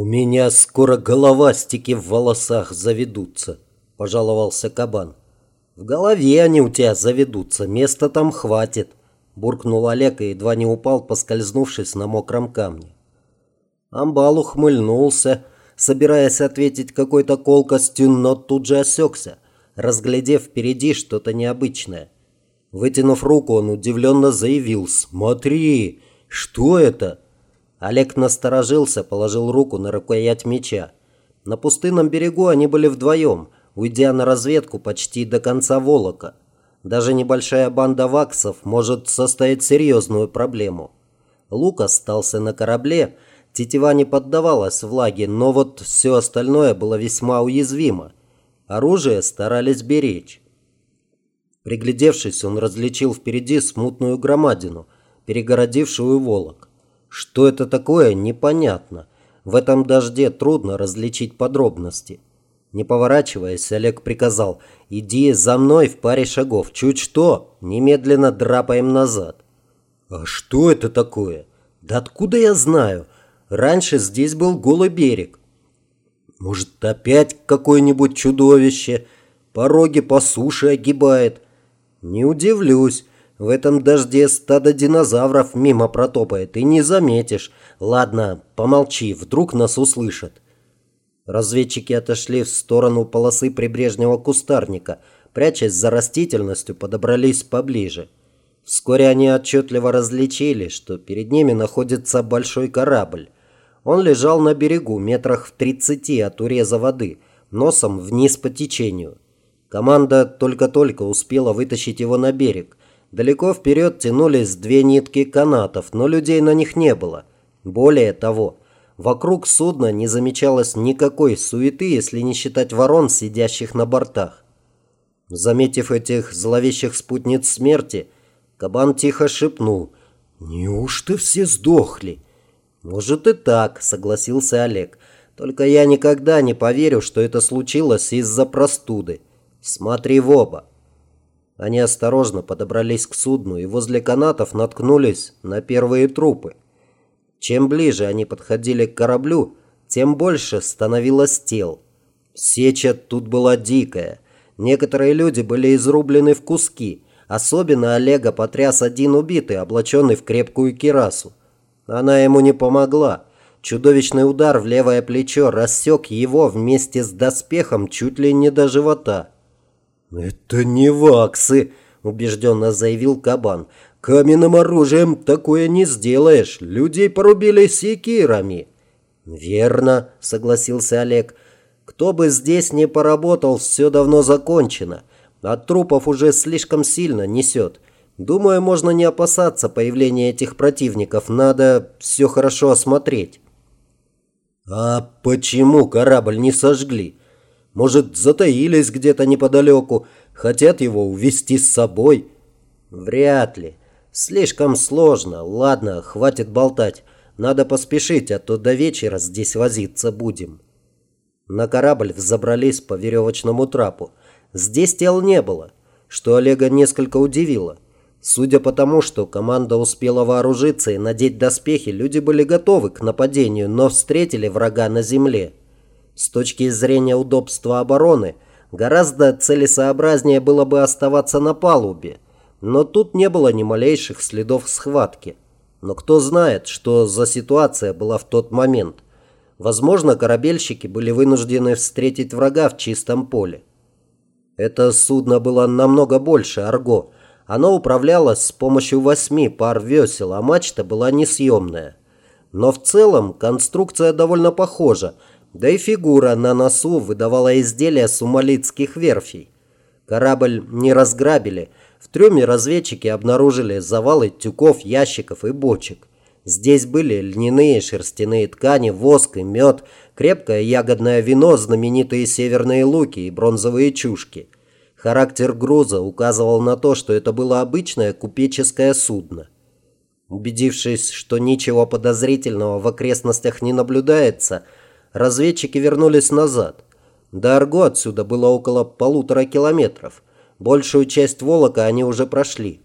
«У меня скоро головастики в волосах заведутся», – пожаловался кабан. «В голове они у тебя заведутся, места там хватит», – буркнул Олег и едва не упал, поскользнувшись на мокром камне. Амбал ухмыльнулся, собираясь ответить какой-то колкостью, но тут же осекся, разглядев впереди что-то необычное. Вытянув руку, он удивленно заявил «Смотри, что это?» Олег насторожился, положил руку на рукоять меча. На пустынном берегу они были вдвоем, уйдя на разведку почти до конца Волока. Даже небольшая банда ваксов может составить серьезную проблему. Лук остался на корабле, тетива не поддавалась влаге, но вот все остальное было весьма уязвимо. Оружие старались беречь. Приглядевшись, он различил впереди смутную громадину, перегородившую Волок. Что это такое, непонятно. В этом дожде трудно различить подробности. Не поворачиваясь, Олег приказал «Иди за мной в паре шагов. Чуть что, немедленно драпаем назад». «А что это такое? Да откуда я знаю? Раньше здесь был голый берег». «Может, опять какое-нибудь чудовище? Пороги по суше огибает?» «Не удивлюсь. В этом дожде стадо динозавров мимо протопает, и не заметишь. Ладно, помолчи, вдруг нас услышат. Разведчики отошли в сторону полосы прибрежного кустарника, прячась за растительностью, подобрались поближе. Вскоре они отчетливо различили, что перед ними находится большой корабль. Он лежал на берегу, метрах в тридцати от уреза воды, носом вниз по течению. Команда только-только успела вытащить его на берег. Далеко вперед тянулись две нитки канатов, но людей на них не было. Более того, вокруг судна не замечалось никакой суеты, если не считать ворон, сидящих на бортах. Заметив этих зловещих спутниц смерти, кабан тихо шепнул «Неужто все сдохли?» «Может и так», — согласился Олег. «Только я никогда не поверю, что это случилось из-за простуды. Смотри в оба». Они осторожно подобрались к судну и возле канатов наткнулись на первые трупы. Чем ближе они подходили к кораблю, тем больше становилось тел. Сеча тут была дикая. Некоторые люди были изрублены в куски. Особенно Олега потряс один убитый, облаченный в крепкую кирасу. Она ему не помогла. Чудовищный удар в левое плечо рассек его вместе с доспехом чуть ли не до живота. «Это не ваксы», – убежденно заявил Кабан. «Каменным оружием такое не сделаешь. Людей порубили секирами». «Верно», – согласился Олег. «Кто бы здесь не поработал, все давно закончено. От трупов уже слишком сильно несет. Думаю, можно не опасаться появления этих противников. Надо все хорошо осмотреть». «А почему корабль не сожгли?» Может, затаились где-то неподалеку, хотят его увести с собой? Вряд ли. Слишком сложно. Ладно, хватит болтать. Надо поспешить, а то до вечера здесь возиться будем. На корабль взобрались по веревочному трапу. Здесь тел не было, что Олега несколько удивило. Судя по тому, что команда успела вооружиться и надеть доспехи, люди были готовы к нападению, но встретили врага на земле. С точки зрения удобства обороны, гораздо целесообразнее было бы оставаться на палубе, но тут не было ни малейших следов схватки. Но кто знает, что за ситуация была в тот момент. Возможно, корабельщики были вынуждены встретить врага в чистом поле. Это судно было намного больше «Арго». Оно управлялось с помощью восьми пар весел, а мачта была несъемная. Но в целом конструкция довольно похожа – да и фигура на носу выдавала изделия сумалитских верфей. Корабль не разграбили. В трюме разведчики обнаружили завалы тюков, ящиков и бочек. Здесь были льняные шерстяные ткани, воск и мед, крепкое ягодное вино, знаменитые северные луки и бронзовые чушки. Характер груза указывал на то, что это было обычное купеческое судно. Убедившись, что ничего подозрительного в окрестностях не наблюдается, разведчики вернулись назад. До Арго отсюда было около полутора километров. Большую часть Волока они уже прошли.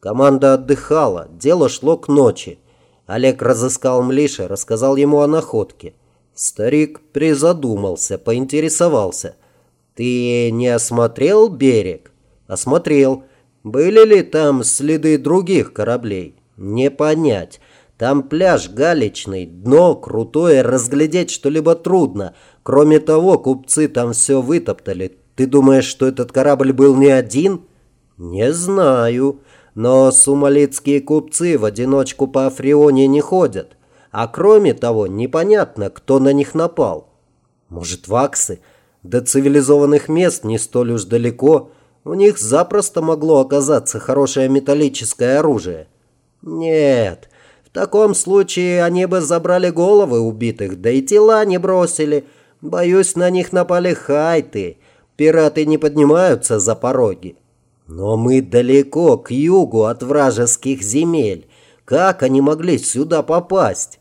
Команда отдыхала, дело шло к ночи. Олег разыскал Млиша, рассказал ему о находке. Старик призадумался, поинтересовался. «Ты не осмотрел берег?» «Осмотрел. Были ли там следы других кораблей?» «Не понять. Там пляж галечный, дно крутое, разглядеть что-либо трудно. Кроме того, купцы там все вытоптали. Ты думаешь, что этот корабль был не один?» «Не знаю. Но сумалитские купцы в одиночку по Африоне не ходят. А кроме того, непонятно, кто на них напал. Может, ваксы? До цивилизованных мест не столь уж далеко. У них запросто могло оказаться хорошее металлическое оружие. Нет, таком случае они бы забрали головы убитых, да и тела не бросили. Боюсь, на них напали хайты. Пираты не поднимаются за пороги. Но мы далеко, к югу от вражеских земель. Как они могли сюда попасть?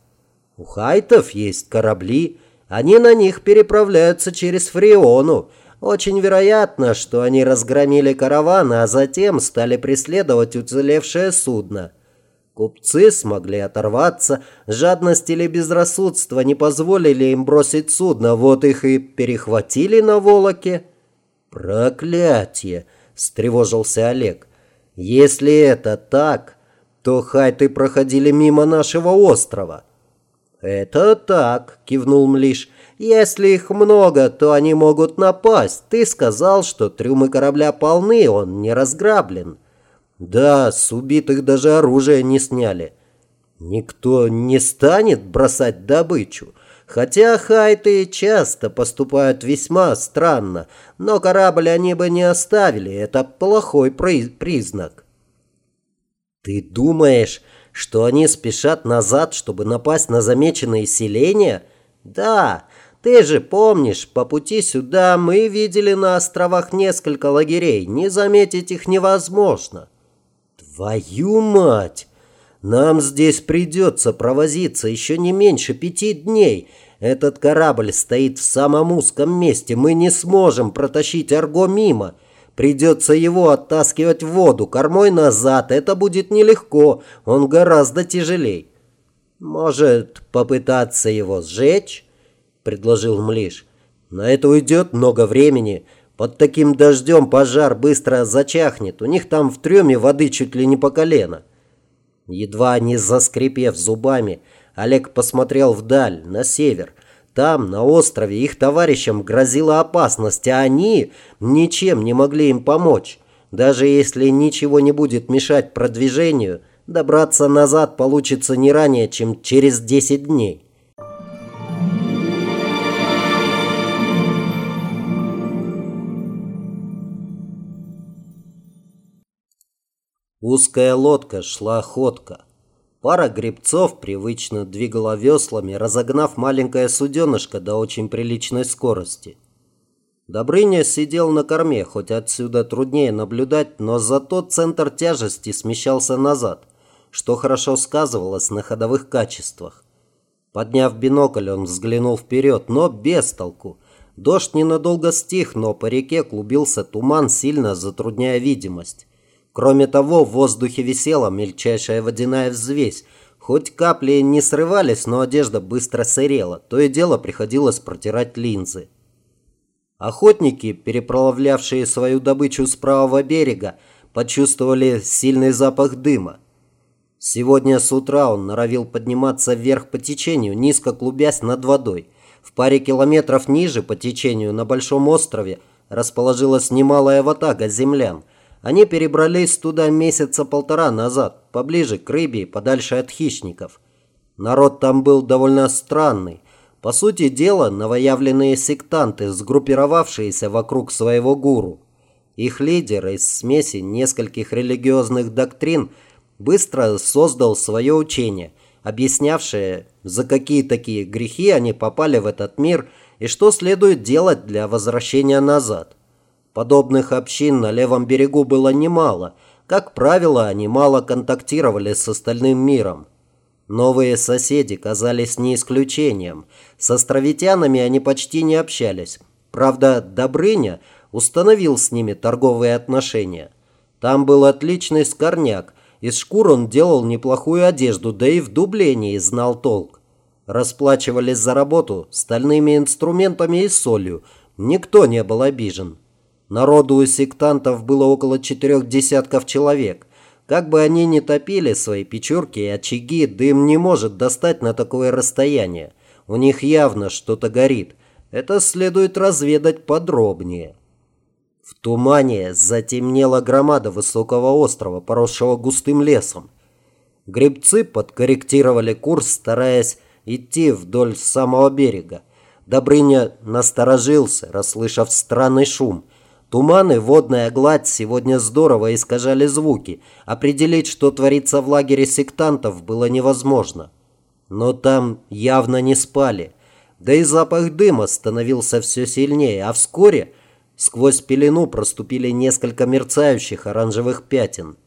У хайтов есть корабли, они на них переправляются через Фриону. Очень вероятно, что они разгромили караван, а затем стали преследовать уцелевшее судно. Купцы смогли оторваться, жадность или безрассудство не позволили им бросить судно, вот их и перехватили на волоке. «Проклятие!» – встревожился Олег. «Если это так, то хайты проходили мимо нашего острова». «Это так», – кивнул Млиш. «Если их много, то они могут напасть. Ты сказал, что трюмы корабля полны, он не разграблен». «Да, с убитых даже оружие не сняли». «Никто не станет бросать добычу». Хотя хайты часто поступают весьма странно, но корабль они бы не оставили, это плохой признак. Ты думаешь, что они спешат назад, чтобы напасть на замеченные селения? Да, ты же помнишь, по пути сюда мы видели на островах несколько лагерей, не заметить их невозможно. Твою мать! Нам здесь придется провозиться еще не меньше пяти дней. Этот корабль стоит в самом узком месте. Мы не сможем протащить Арго мимо. Придется его оттаскивать в воду, кормой назад. Это будет нелегко, он гораздо тяжелей. Может, попытаться его сжечь? Предложил Млиш. На это уйдет много времени. Под таким дождем пожар быстро зачахнет. У них там в трюме воды чуть ли не по колено. Едва не заскрипев зубами, Олег посмотрел вдаль, на север. Там, на острове, их товарищам грозила опасность, а они ничем не могли им помочь. Даже если ничего не будет мешать продвижению, добраться назад получится не ранее, чем через 10 дней. Узкая лодка шла ходка. Пара гребцов привычно двигала веслами, разогнав маленькое суденышко до очень приличной скорости. Добрыня сидел на корме, хоть отсюда труднее наблюдать, но зато центр тяжести смещался назад, что хорошо сказывалось на ходовых качествах. Подняв бинокль, он взглянул вперед, но без толку. Дождь ненадолго стих, но по реке клубился туман, сильно затрудняя видимость. Кроме того, в воздухе висела мельчайшая водяная взвесь. Хоть капли не срывались, но одежда быстро сырела. То и дело приходилось протирать линзы. Охотники, переправлявшие свою добычу с правого берега, почувствовали сильный запах дыма. Сегодня с утра он норовил подниматься вверх по течению, низко клубясь над водой. В паре километров ниже по течению на Большом острове расположилась немалая ватага землян – они перебрались туда месяца полтора назад, поближе к рыбе, подальше от хищников. Народ там был довольно странный. По сути дела, новоявленные сектанты, сгруппировавшиеся вокруг своего гуру. Их лидер из смеси нескольких религиозных доктрин быстро создал свое учение, объяснявшее, за какие такие грехи они попали в этот мир и что следует делать для возвращения назад. Подобных общин на левом берегу было немало. Как правило, они мало контактировали с остальным миром. Новые соседи казались не исключением. С островитянами они почти не общались. Правда, Добрыня установил с ними торговые отношения. Там был отличный скорняк. Из шкур он делал неплохую одежду, да и в дублении знал толк. Расплачивались за работу стальными инструментами и солью. Никто не был обижен. Народу у сектантов было около четырех десятков человек. Как бы они ни топили свои печурки и очаги, дым не может достать на такое расстояние. У них явно что-то горит. Это следует разведать подробнее. В тумане затемнела громада высокого острова, поросшего густым лесом. Гребцы подкорректировали курс, стараясь идти вдоль самого берега. Добрыня насторожился, расслышав странный шум – Туман и водная гладь сегодня здорово искажали звуки. Определить, что творится в лагере сектантов, было невозможно. Но там явно не спали. Да и запах дыма становился все сильнее, а вскоре сквозь пелену проступили несколько мерцающих оранжевых пятен.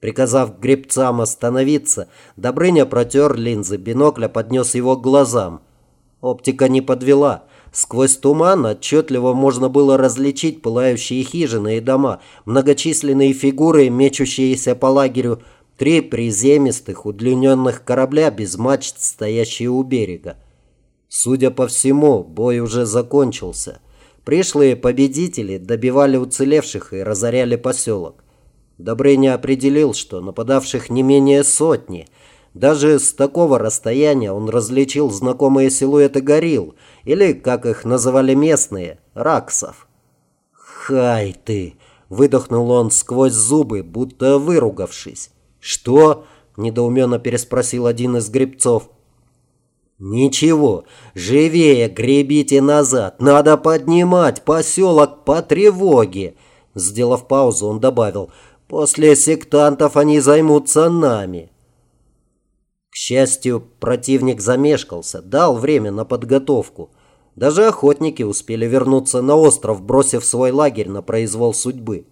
Приказав гребцам остановиться, Добрыня протер линзы бинокля, поднес его к глазам. Оптика не подвела – Сквозь туман отчетливо можно было различить пылающие хижины и дома, многочисленные фигуры, мечущиеся по лагерю, три приземистых удлиненных корабля без мачт, стоящие у берега. Судя по всему, бой уже закончился. Пришлые победители добивали уцелевших и разоряли поселок. Добрыня определил, что нападавших не менее сотни – даже с такого расстояния он различил знакомые силуэты горилл, или, как их называли местные, раксов. «Хай ты!» – выдохнул он сквозь зубы, будто выругавшись. «Что?» – недоуменно переспросил один из гребцов. «Ничего, живее гребите назад, надо поднимать поселок по тревоге!» Сделав паузу, он добавил, «После сектантов они займутся нами». Счастью, противник замешкался, дал время на подготовку. Даже охотники успели вернуться на остров, бросив свой лагерь на произвол судьбы.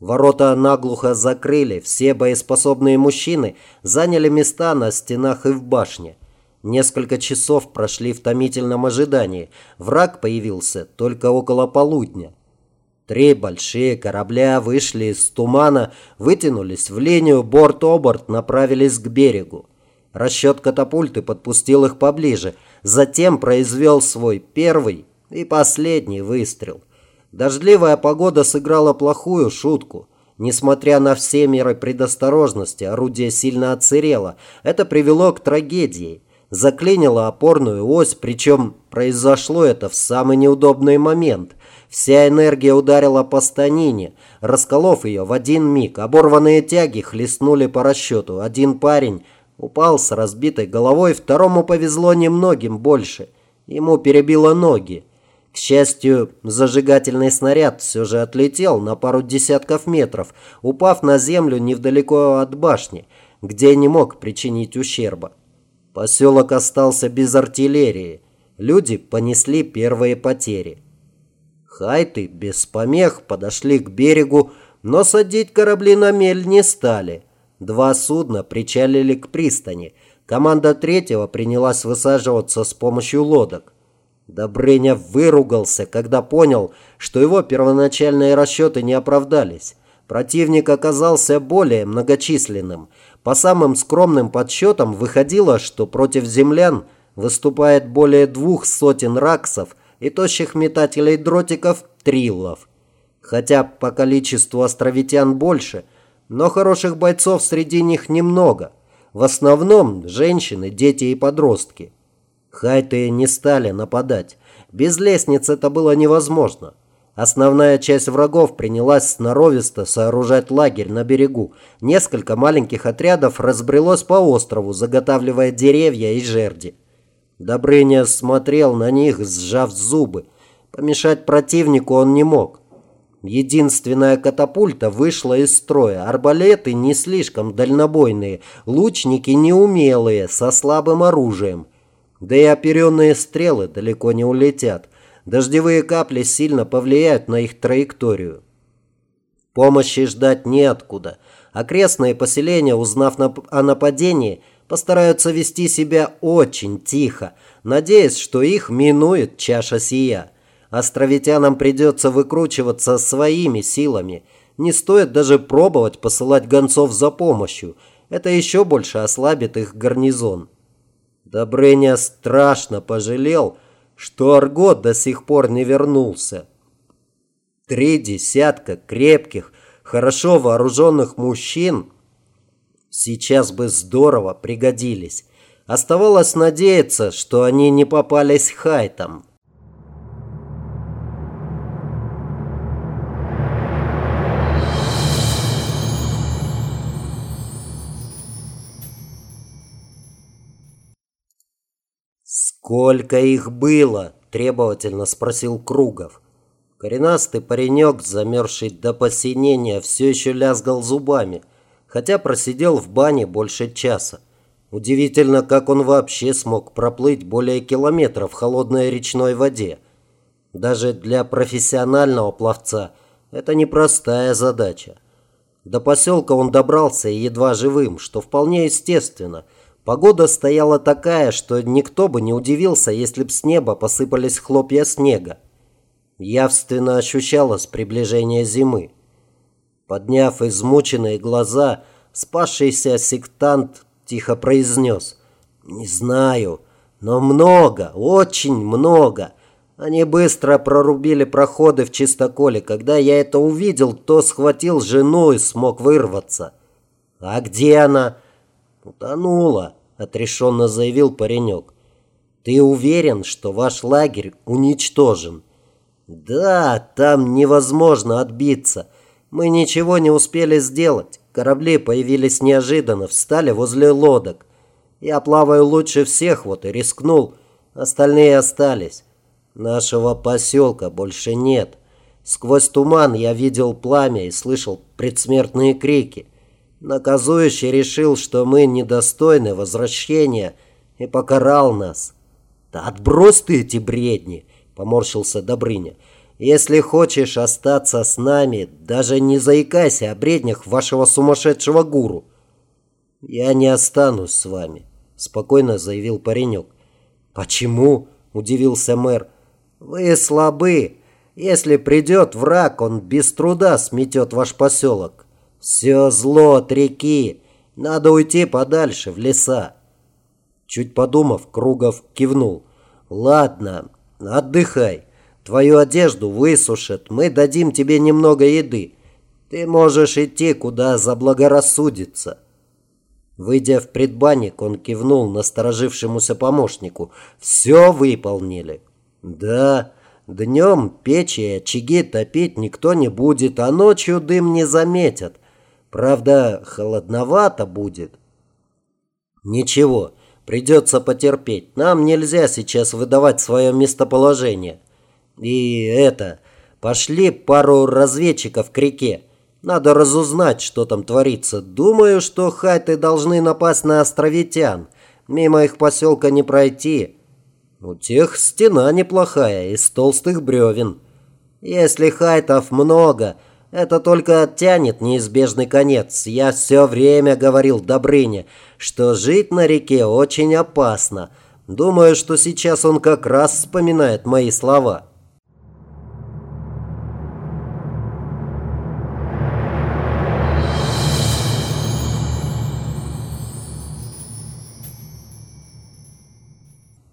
Ворота наглухо закрыли, все боеспособные мужчины заняли места на стенах и в башне. Несколько часов прошли в томительном ожидании. Враг появился только около полудня. Три большие корабля вышли из тумана, вытянулись в линию, борт-оборт направились к берегу. Расчет катапульты подпустил их поближе, затем произвел свой первый и последний выстрел. Дождливая погода сыграла плохую шутку. Несмотря на все меры предосторожности, орудие сильно отсырело. Это привело к трагедии. Заклинило опорную ось, причем произошло это в самый неудобный момент. Вся энергия ударила по станине, расколов ее в один миг. Оборванные тяги хлестнули по расчету. Один парень Упал с разбитой головой, второму повезло немногим больше. Ему перебило ноги. К счастью, зажигательный снаряд все же отлетел на пару десятков метров, упав на землю невдалеко от башни, где не мог причинить ущерба. Поселок остался без артиллерии. Люди понесли первые потери. Хайты без помех подошли к берегу, но садить корабли на мель не стали – Два судна причалили к пристани. Команда третьего принялась высаживаться с помощью лодок. Добрыня выругался, когда понял, что его первоначальные расчеты не оправдались. Противник оказался более многочисленным. По самым скромным подсчетам выходило, что против землян выступает более двух сотен раксов и тощих метателей дротиков триллов. Хотя по количеству островитян больше – но хороших бойцов среди них немного. В основном женщины, дети и подростки. Хайты не стали нападать. Без лестниц это было невозможно. Основная часть врагов принялась сноровисто сооружать лагерь на берегу. Несколько маленьких отрядов разбрелось по острову, заготавливая деревья и жерди. Добрыня смотрел на них, сжав зубы. Помешать противнику он не мог. Единственная катапульта вышла из строя. Арбалеты не слишком дальнобойные, лучники неумелые, со слабым оружием. Да и оперенные стрелы далеко не улетят. Дождевые капли сильно повлияют на их траекторию. Помощи ждать неоткуда. Окрестные поселения, узнав о нападении, постараются вести себя очень тихо, надеясь, что их минует чаша сия. Островитянам придется выкручиваться своими силами. Не стоит даже пробовать посылать гонцов за помощью. Это еще больше ослабит их гарнизон. Добрыня страшно пожалел, что Арго до сих пор не вернулся. Три десятка крепких, хорошо вооруженных мужчин сейчас бы здорово пригодились. Оставалось надеяться, что они не попались хайтам. «Сколько их было?» – требовательно спросил Кругов. Коренастый паренек, замерзший до посинения, все еще лязгал зубами, хотя просидел в бане больше часа. Удивительно, как он вообще смог проплыть более километра в холодной речной воде. Даже для профессионального пловца это непростая задача. До поселка он добрался едва живым, что вполне естественно – Погода стояла такая, что никто бы не удивился, если б с неба посыпались хлопья снега. Явственно ощущалось приближение зимы. Подняв измученные глаза, спасшийся сектант тихо произнес. «Не знаю, но много, очень много. Они быстро прорубили проходы в чистоколе. Когда я это увидел, то схватил жену и смог вырваться. А где она?» «Утонула», — отрешенно заявил паренек. «Ты уверен, что ваш лагерь уничтожен?» «Да, там невозможно отбиться. Мы ничего не успели сделать. Корабли появились неожиданно, встали возле лодок. Я плаваю лучше всех, вот и рискнул. Остальные остались. Нашего поселка больше нет. Сквозь туман я видел пламя и слышал предсмертные крики. Наказующий решил, что мы недостойны возвращения и покарал нас. Да отбрось ты эти бредни, поморщился Добрыня. Если хочешь остаться с нами, даже не заикайся о бреднях вашего сумасшедшего гуру. Я не останусь с вами, спокойно заявил паренек. Почему? удивился мэр. Вы слабы. Если придет враг, он без труда сметет ваш поселок. «Все зло от реки. Надо уйти подальше, в леса». Чуть подумав, Кругов кивнул. «Ладно, отдыхай. Твою одежду высушат. Мы дадим тебе немного еды. Ты можешь идти, куда заблагорассудится». Выйдя в предбанник, он кивнул насторожившемуся помощнику. «Все выполнили». «Да, днем печи и очаги топить никто не будет, а ночью дым не заметят. Правда, холодновато будет. Ничего, придется потерпеть. Нам нельзя сейчас выдавать свое местоположение. И это, пошли пару разведчиков к реке. Надо разузнать, что там творится. Думаю, что хайты должны напасть на островитян. Мимо их поселка не пройти. У тех стена неплохая, из толстых бревен. Если хайтов много, это только оттянет неизбежный конец. Я все время говорил Добрыне, что жить на реке очень опасно. Думаю, что сейчас он как раз вспоминает мои слова.